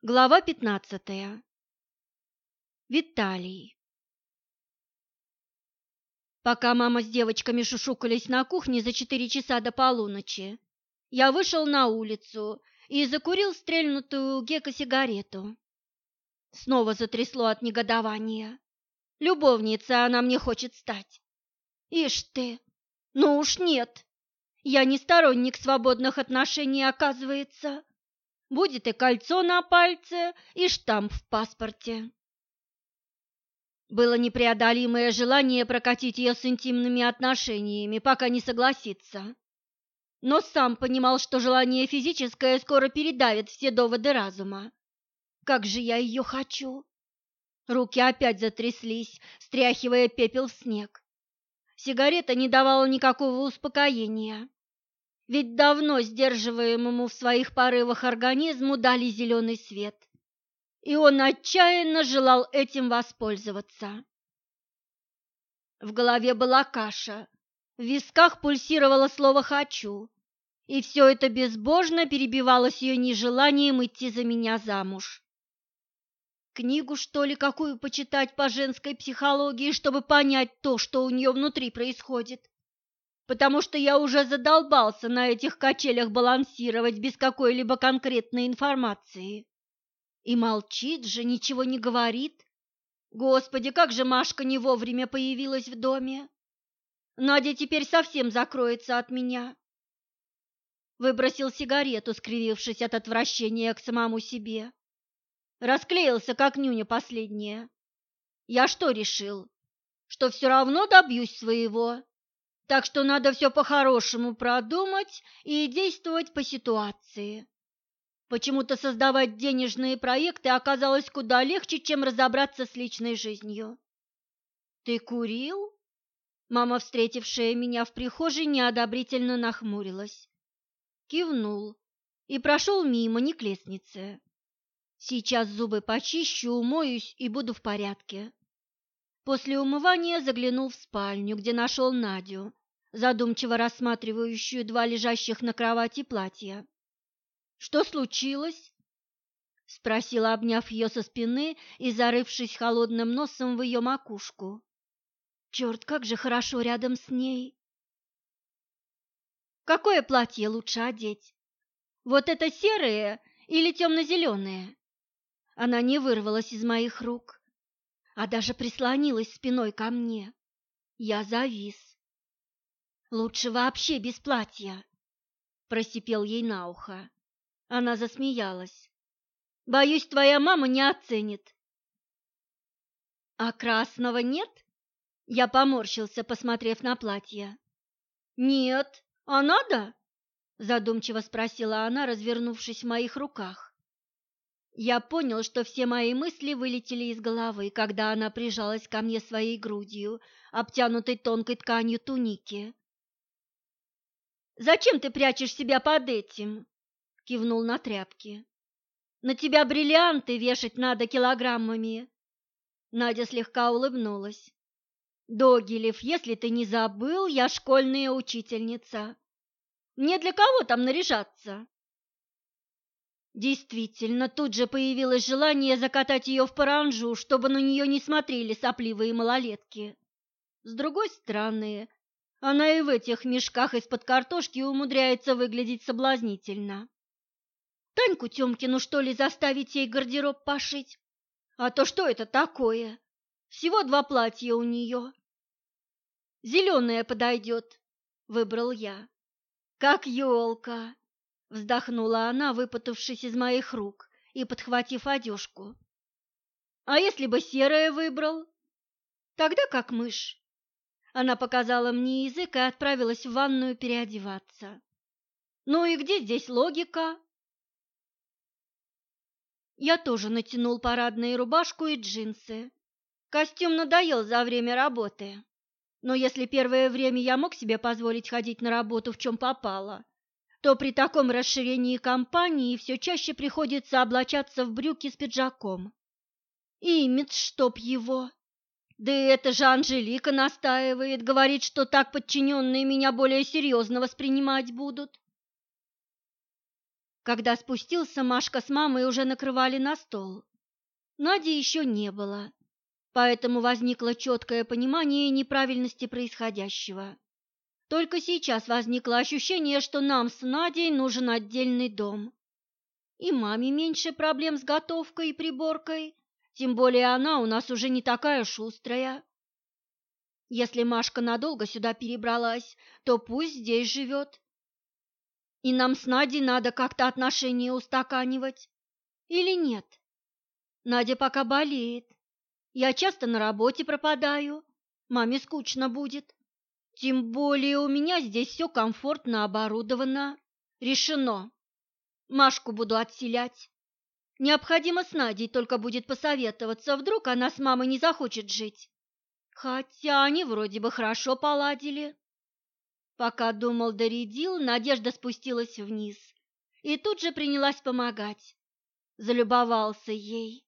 Глава пятнадцатая. Виталий. Пока мама с девочками шушукались на кухне за четыре часа до полуночи, я вышел на улицу и закурил стрельнутую Гека сигарету. Снова затрясло от негодования. Любовница она мне хочет стать. Ишь ты, ну уж нет. Я не сторонник свободных отношений, оказывается. Будет и кольцо на пальце, и штамп в паспорте. Было непреодолимое желание прокатить ее с интимными отношениями, пока не согласится. Но сам понимал, что желание физическое скоро передавит все доводы разума. Как же я ее хочу! Руки опять затряслись, стряхивая пепел в снег. Сигарета не давала никакого успокоения. Ведь давно сдерживаемому в своих порывах организму дали зеленый свет, и он отчаянно желал этим воспользоваться. В голове была каша, в висках пульсировало слово «хочу», и все это безбожно перебивалось ее нежеланием идти за меня замуж. Книгу, что ли, какую почитать по женской психологии, чтобы понять то, что у нее внутри происходит? Потому что я уже задолбался на этих качелях балансировать без какой-либо конкретной информации. И молчит же, ничего не говорит. Господи, как же Машка не вовремя появилась в доме. Надя теперь совсем закроется от меня. Выбросил сигарету, скривившись от отвращения к самому себе. Расклеился, как нюня последняя. Я что решил? Что все равно добьюсь своего так что надо все по-хорошему продумать и действовать по ситуации. Почему-то создавать денежные проекты оказалось куда легче, чем разобраться с личной жизнью. «Ты курил?» Мама, встретившая меня в прихожей, неодобрительно нахмурилась. Кивнул и прошел мимо, не к лестнице. Сейчас зубы почищу, умоюсь и буду в порядке. После умывания заглянул в спальню, где нашел Надю, задумчиво рассматривающую два лежащих на кровати платья. «Что случилось?» — спросила, обняв ее со спины и зарывшись холодным носом в ее макушку. «Черт, как же хорошо рядом с ней!» «Какое платье лучше одеть? Вот это серое или темно-зеленое?» Она не вырвалась из моих рук, а даже прислонилась спиной ко мне. Я завис. Лучше вообще без платья, просипел ей на ухо. Она засмеялась. Боюсь, твоя мама не оценит. А красного нет? Я поморщился, посмотрев на платье. Нет, а надо? задумчиво спросила она, развернувшись в моих руках. Я понял, что все мои мысли вылетели из головы, когда она прижалась ко мне своей грудью, обтянутой тонкой тканью туники. Зачем ты прячешь себя под этим? Кивнул на тряпки. На тебя бриллианты вешать надо килограммами. Надя слегка улыбнулась. Догилев, если ты не забыл, я школьная учительница. Мне для кого там наряжаться? Действительно, тут же появилось желание закатать ее в паранжу, чтобы на нее не смотрели сопливые малолетки. С другой стороны, она и в этих мешках из-под картошки умудряется выглядеть соблазнительно. Таньку Тёмкину, что ли, заставить ей гардероб пошить? А то что это такое? Всего два платья у нее. Зеленое подойдет, выбрал я. Как елка, вздохнула она, выпутавшись из моих рук и подхватив одежку. А если бы серое выбрал? Тогда как мышь. Она показала мне язык и отправилась в ванную переодеваться. Ну и где здесь логика? Я тоже натянул парадную рубашку и джинсы. Костюм надоел за время работы. Но если первое время я мог себе позволить ходить на работу в чем попало, то при таком расширении компании все чаще приходится облачаться в брюки с пиджаком. Имидж, чтоб его. Да и это же Анжелика настаивает, говорит, что так подчиненные меня более серьезно воспринимать будут. Когда спустился, Машка с мамой уже накрывали на стол. Нади еще не было, поэтому возникло четкое понимание неправильности происходящего. Только сейчас возникло ощущение, что нам с Надей нужен отдельный дом. И маме меньше проблем с готовкой и приборкой, тем более она у нас уже не такая шустрая. Если Машка надолго сюда перебралась, то пусть здесь живет. И нам с Надей надо как-то отношения устаканивать. Или нет? Надя пока болеет. Я часто на работе пропадаю. Маме скучно будет. Тем более у меня здесь все комфортно оборудовано. Решено. Машку буду отселять. Необходимо с Надей только будет посоветоваться, вдруг она с мамой не захочет жить. Хотя они вроде бы хорошо поладили. Пока думал доредил, Надежда спустилась вниз и тут же принялась помогать. Залюбовался ей.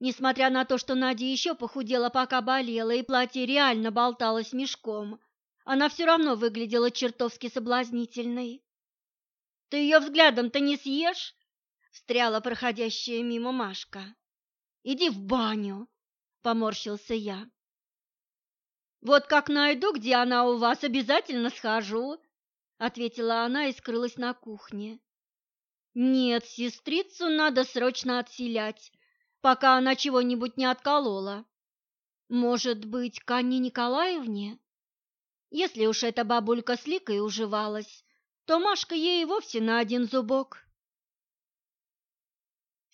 Несмотря на то, что Надя еще похудела, пока болела, и платье реально болталось мешком, она все равно выглядела чертовски соблазнительной. «Ты ее взглядом-то не съешь?» — встряла проходящая мимо Машка. «Иди в баню!» — поморщился я. «Вот как найду, где она у вас, обязательно схожу», — ответила она и скрылась на кухне. «Нет, сестрицу надо срочно отселять, пока она чего-нибудь не отколола. Может быть, к Анне Николаевне?» Если уж эта бабулька с Ликой уживалась, то Машка ей вовсе на один зубок.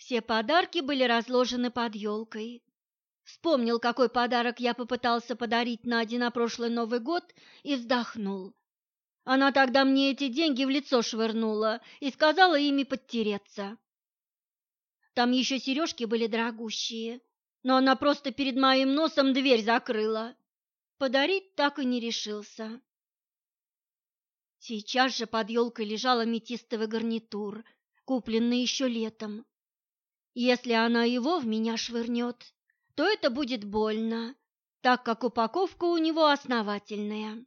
Все подарки были разложены под елкой. Вспомнил, какой подарок я попытался подарить Наде на прошлый Новый год и вздохнул. Она тогда мне эти деньги в лицо швырнула и сказала ими подтереться. Там еще сережки были дорогущие, но она просто перед моим носом дверь закрыла подарить так и не решился. Сейчас же под елкой лежал аметистовый гарнитур, купленный еще летом. Если она его в меня швырнет, то это будет больно, так как упаковка у него основательная.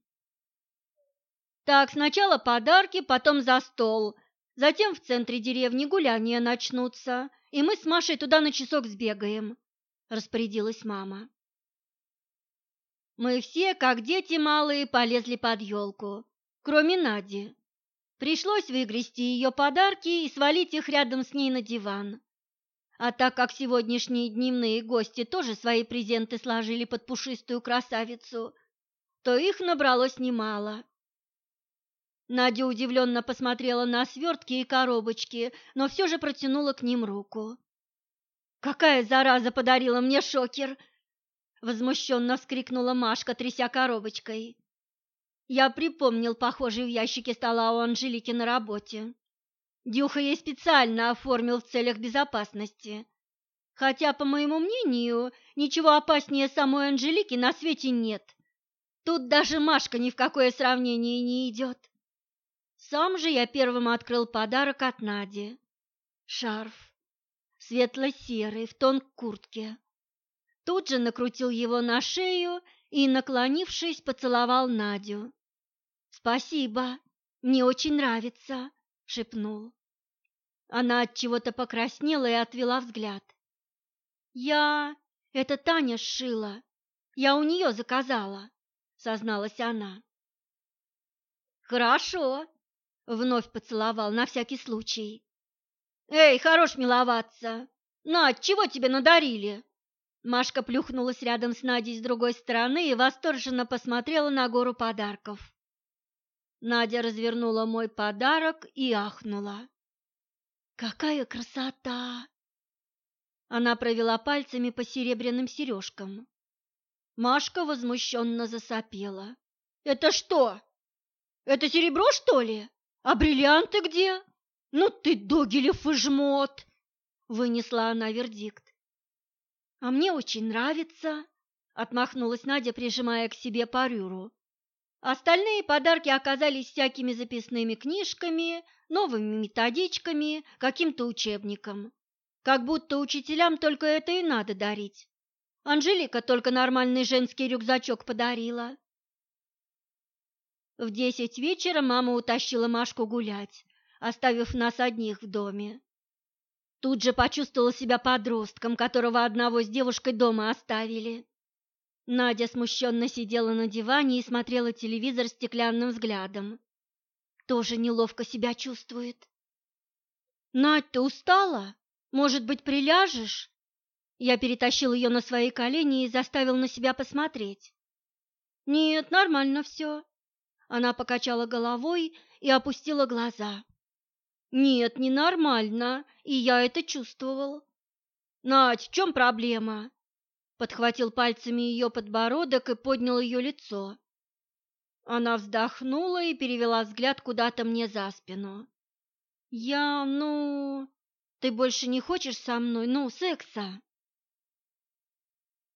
Так, сначала подарки, потом за стол, затем в центре деревни гуляния начнутся, и мы с Машей туда на часок сбегаем, распорядилась мама. Мы все, как дети малые, полезли под елку, кроме Нади. Пришлось выгрести ее подарки и свалить их рядом с ней на диван. А так как сегодняшние дневные гости тоже свои презенты сложили под пушистую красавицу, то их набралось немало. Надя удивленно посмотрела на свертки и коробочки, но все же протянула к ним руку. «Какая зараза подарила мне шокер!» Возмущенно вскрикнула Машка, тряся коробочкой. Я припомнил похожий в ящике стола у Анжелики на работе. Дюха ей специально оформил в целях безопасности. Хотя, по моему мнению, ничего опаснее самой Анжелики на свете нет. Тут даже Машка ни в какое сравнение не идет. Сам же я первым открыл подарок от Нади. Шарф, светло-серый, в тон куртке тут же накрутил его на шею и, наклонившись, поцеловал Надю. «Спасибо, мне очень нравится», — шепнул. Она от чего-то покраснела и отвела взгляд. «Я... это Таня сшила. Я у нее заказала», — созналась она. «Хорошо», — вновь поцеловал на всякий случай. «Эй, хорош миловаться! Надь, чего тебе надарили?» Машка плюхнулась рядом с Надей с другой стороны и восторженно посмотрела на гору подарков. Надя развернула мой подарок и ахнула. «Какая красота!» Она провела пальцами по серебряным сережкам. Машка возмущенно засопела. «Это что? Это серебро, что ли? А бриллианты где? Ну ты, Догилев и жмот!» Вынесла она вердикт. «А мне очень нравится», — отмахнулась Надя, прижимая к себе парюру. Остальные подарки оказались всякими записными книжками, новыми методичками, каким-то учебником. Как будто учителям только это и надо дарить. Анжелика только нормальный женский рюкзачок подарила. В десять вечера мама утащила Машку гулять, оставив нас одних в доме. Тут же почувствовала себя подростком, которого одного с девушкой дома оставили. Надя смущенно сидела на диване и смотрела телевизор стеклянным взглядом. Тоже неловко себя чувствует. «Надь, ты устала? Может быть, приляжешь?» Я перетащил ее на свои колени и заставил на себя посмотреть. «Нет, нормально все». Она покачала головой и опустила глаза. «Нет, ненормально, и я это чувствовал». «Надь, в чем проблема?» Подхватил пальцами ее подбородок и поднял ее лицо. Она вздохнула и перевела взгляд куда-то мне за спину. «Я, ну... Ты больше не хочешь со мной, ну, секса?»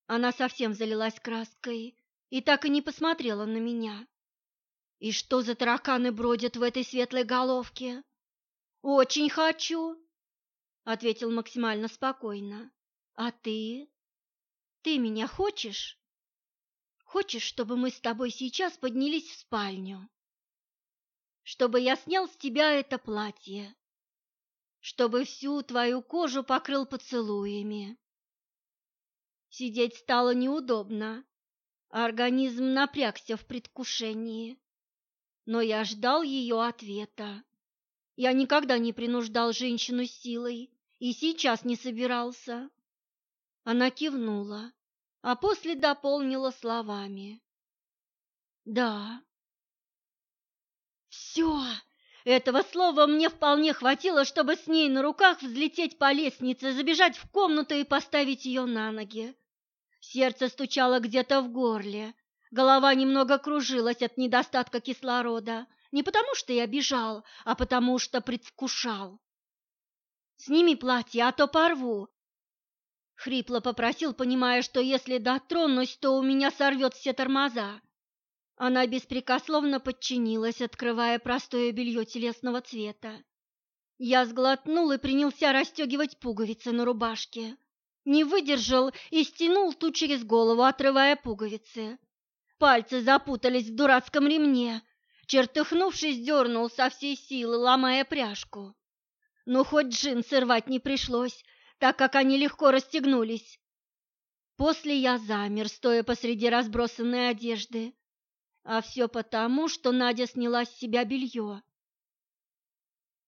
Она совсем залилась краской и так и не посмотрела на меня. И что за тараканы бродят в этой светлой головке? Очень хочу, ответил максимально спокойно. А ты? Ты меня хочешь? Хочешь, чтобы мы с тобой сейчас поднялись в спальню? Чтобы я снял с тебя это платье, чтобы всю твою кожу покрыл поцелуями. Сидеть стало неудобно, организм напрягся в предвкушении. Но я ждал ее ответа. Я никогда не принуждал женщину силой и сейчас не собирался. Она кивнула, а после дополнила словами. «Да». «Все!» Этого слова мне вполне хватило, чтобы с ней на руках взлететь по лестнице, забежать в комнату и поставить ее на ноги. Сердце стучало где-то в горле, голова немного кружилась от недостатка кислорода, не потому что я бежал, а потому что предвкушал. «Сними платье, а то порву!» Хрипло попросил, понимая, что если дотронусь, то у меня сорвет все тормоза. Она беспрекословно подчинилась, открывая простое белье телесного цвета. Я сглотнул и принялся расстегивать пуговицы на рубашке. Не выдержал и стянул ту через голову, отрывая пуговицы. Пальцы запутались в дурацком ремне, Чертыхнувшись, дернул со всей силы, ломая пряжку. Но хоть джинсы рвать не пришлось, так как они легко расстегнулись. После я замер, стоя посреди разбросанной одежды. А все потому, что Надя сняла с себя белье.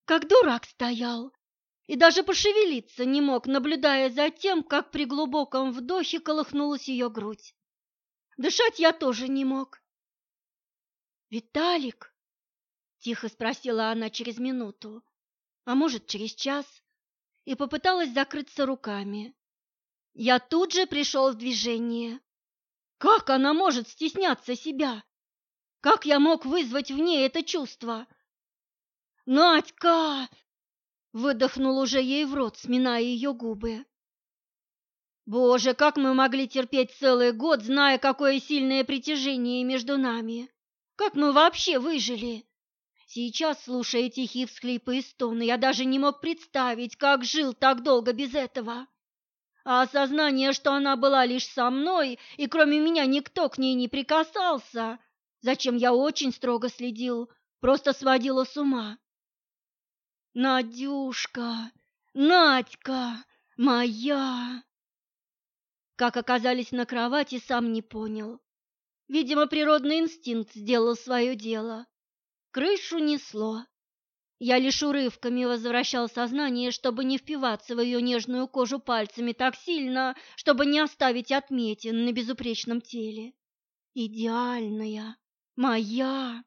Как дурак стоял и даже пошевелиться не мог, наблюдая за тем, как при глубоком вдохе колыхнулась ее грудь. Дышать я тоже не мог. «Виталик?» – тихо спросила она через минуту, а может, через час, и попыталась закрыться руками. Я тут же пришел в движение. Как она может стесняться себя? Как я мог вызвать в ней это чувство? «Надька!» – выдохнул уже ей в рот, сминая ее губы. Боже, как мы могли терпеть целый год, зная, какое сильное притяжение между нами? Как мы вообще выжили? Сейчас, слушая тихие всхлипы и стоны, я даже не мог представить, как жил так долго без этого. А осознание, что она была лишь со мной, и кроме меня никто к ней не прикасался, зачем я очень строго следил, просто сводило с ума. Надюшка, Надька, моя! Как оказались на кровати, сам не понял. Видимо, природный инстинкт сделал свое дело. Крышу несло. Я лишь урывками возвращал сознание, чтобы не впиваться в ее нежную кожу пальцами так сильно, чтобы не оставить отметин на безупречном теле. Идеальная, моя.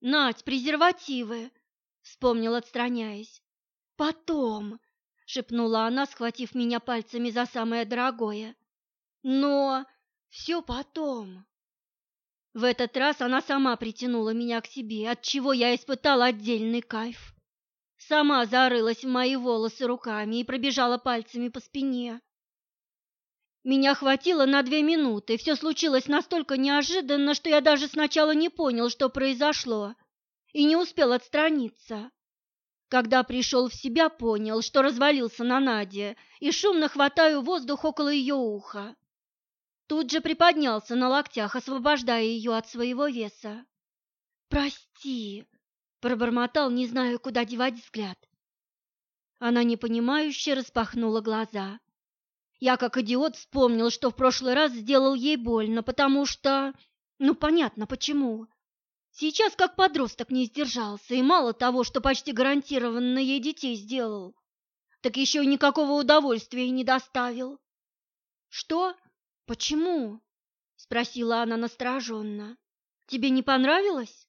Нать, презервативы, вспомнил, отстраняясь. Потом, шепнула она, схватив меня пальцами за самое дорогое. Но все потом. В этот раз она сама притянула меня к себе, от чего я испытала отдельный кайф. Сама зарылась в мои волосы руками и пробежала пальцами по спине. Меня хватило на две минуты. Все случилось настолько неожиданно, что я даже сначала не понял, что произошло, и не успел отстраниться. Когда пришел в себя, понял, что развалился на Наде и шумно хватаю воздух около ее уха. Тут же приподнялся на локтях, освобождая ее от своего веса. «Прости!» Пробормотал, не зная, куда девать взгляд. Она непонимающе распахнула глаза. Я, как идиот, вспомнил, что в прошлый раз сделал ей больно, потому что... Ну, понятно, почему. Сейчас как подросток не сдержался, и мало того, что почти гарантированно ей детей сделал, так еще и никакого удовольствия не доставил. «Что? Почему?» — спросила она настороженно. «Тебе не понравилось?»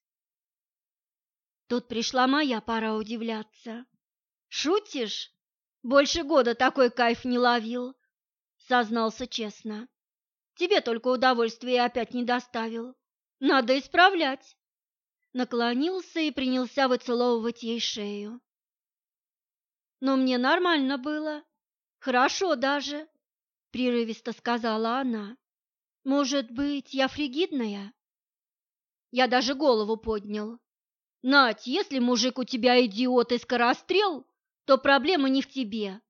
Тут пришла моя пора удивляться. «Шутишь? Больше года такой кайф не ловил», — сознался честно. «Тебе только удовольствия опять не доставил. Надо исправлять». Наклонился и принялся выцеловывать ей шею. «Но мне нормально было. Хорошо даже», — прерывисто сказала она. «Может быть, я фригидная?» Я даже голову поднял. «Нать, если мужик у тебя идиот и скорострел, то проблема не в тебе.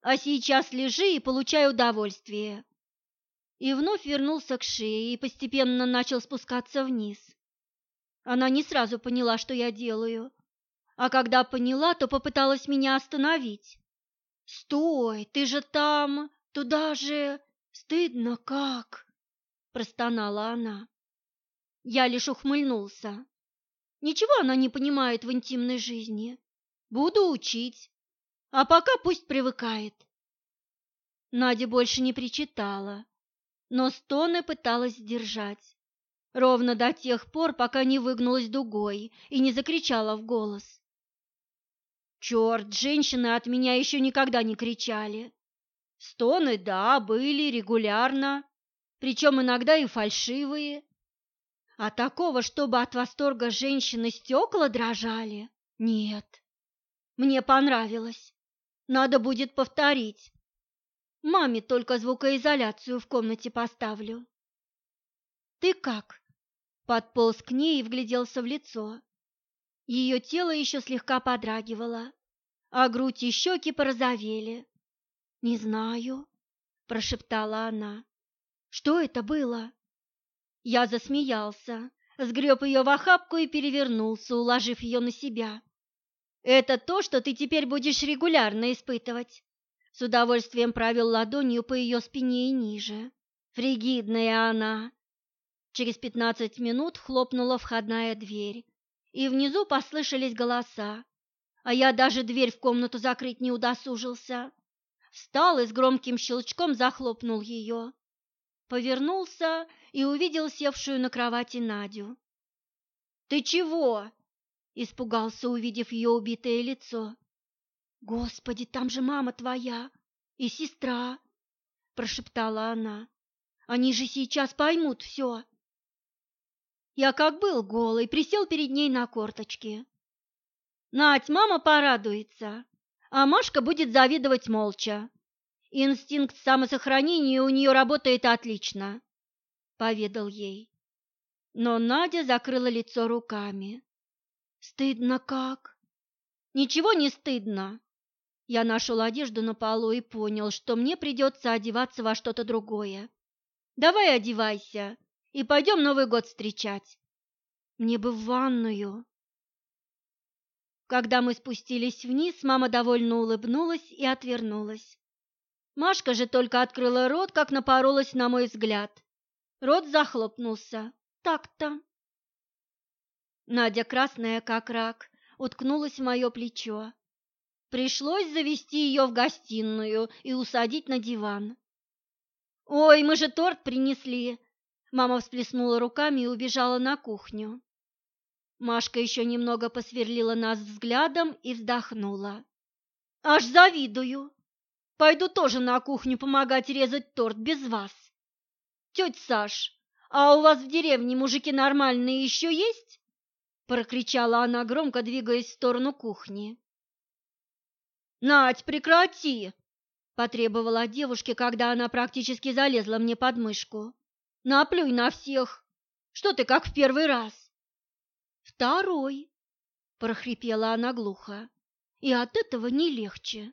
А сейчас лежи и получай удовольствие. И вновь вернулся к шее и постепенно начал спускаться вниз. Она не сразу поняла, что я делаю, а когда поняла, то попыталась меня остановить. «Стой, ты же там, туда же, стыдно как!» – простонала она. Я лишь ухмыльнулся. Ничего она не понимает в интимной жизни. Буду учить. А пока пусть привыкает. Надя больше не причитала, но стоны пыталась сдержать. Ровно до тех пор, пока не выгнулась дугой и не закричала в голос. Черт, женщины от меня еще никогда не кричали. Стоны, да, были регулярно, причем иногда и фальшивые. А такого, чтобы от восторга женщины стекла дрожали, нет. Мне понравилось. Надо будет повторить. Маме только звукоизоляцию в комнате поставлю. Ты как? Подполз к ней и вгляделся в лицо. Ее тело еще слегка подрагивало, а грудь и щеки порозовели. «Не знаю», – прошептала она. «Что это было?» Я засмеялся, сгреб ее в охапку и перевернулся, уложив ее на себя. Это то, что ты теперь будешь регулярно испытывать. С удовольствием провел ладонью по ее спине и ниже. Фригидная она. Через пятнадцать минут хлопнула входная дверь, и внизу послышались голоса, а я даже дверь в комнату закрыть не удосужился. Встал и с громким щелчком захлопнул ее. Повернулся и увидел севшую на кровати Надю. «Ты чего?» Испугался, увидев ее убитое лицо. «Господи, там же мама твоя и сестра!» Прошептала она. «Они же сейчас поймут все!» Я как был голый, присел перед ней на корточки. «Надь, мама порадуется, а Машка будет завидовать молча. Инстинкт самосохранения у нее работает отлично», — поведал ей. Но Надя закрыла лицо руками. Стыдно как? Ничего не стыдно. Я нашел одежду на полу и понял, что мне придется одеваться во что-то другое. Давай одевайся и пойдем Новый год встречать. Мне бы в ванную. Когда мы спустились вниз, мама довольно улыбнулась и отвернулась. Машка же только открыла рот, как напоролась на мой взгляд. Рот захлопнулся. Так-то. Надя, красная как рак, уткнулась в мое плечо. Пришлось завести ее в гостиную и усадить на диван. «Ой, мы же торт принесли!» Мама всплеснула руками и убежала на кухню. Машка еще немного посверлила нас взглядом и вздохнула. «Аж завидую! Пойду тоже на кухню помогать резать торт без вас. Тетя Саш, а у вас в деревне мужики нормальные еще есть?» прокричала она громко, двигаясь в сторону кухни. «Надь, прекрати!» – потребовала девушке, когда она практически залезла мне под мышку. «Наплюй на всех! Что ты как в первый раз?» «Второй!» – прохрипела она глухо. «И от этого не легче».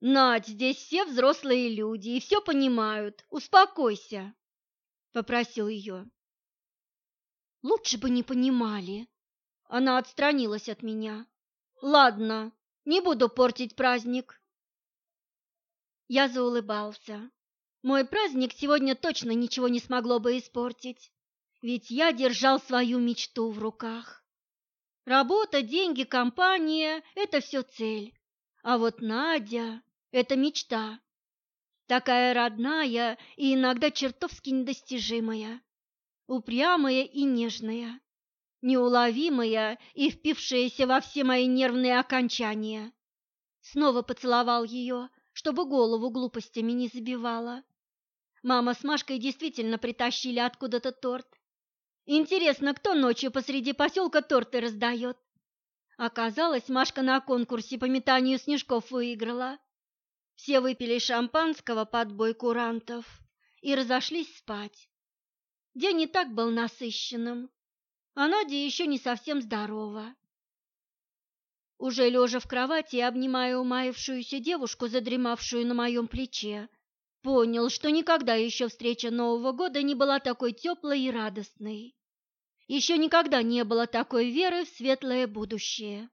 «Надь, здесь все взрослые люди и все понимают. Успокойся!» – попросил ее. «Лучше бы не понимали», Она отстранилась от меня. Ладно, не буду портить праздник. Я заулыбался. Мой праздник сегодня точно ничего не смогло бы испортить, ведь я держал свою мечту в руках. Работа, деньги, компания – это все цель. А вот Надя – это мечта. Такая родная и иногда чертовски недостижимая, упрямая и нежная неуловимая и впившаяся во все мои нервные окончания. Снова поцеловал ее, чтобы голову глупостями не забивала. Мама с Машкой действительно притащили откуда-то торт. Интересно, кто ночью посреди поселка торты раздает? Оказалось, Машка на конкурсе по метанию снежков выиграла. Все выпили шампанского под бой курантов и разошлись спать. День и так был насыщенным, а Надя еще не совсем здорова. Уже лежа в кровати обнимая умаившуюся девушку, задремавшую на моем плече, понял, что никогда еще встреча Нового года не была такой теплой и радостной. Еще никогда не было такой веры в светлое будущее.